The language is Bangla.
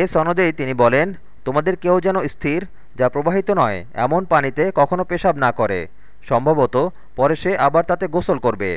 এ সনদেই তিনি বলেন, তোমাদের কেউ যেন স্থির, যা প্রবাহিত নয়, এমন পানিতে কখনো পেশাব না করে। সম্ভবত পরে সে আবার তাতে গোসল করবে।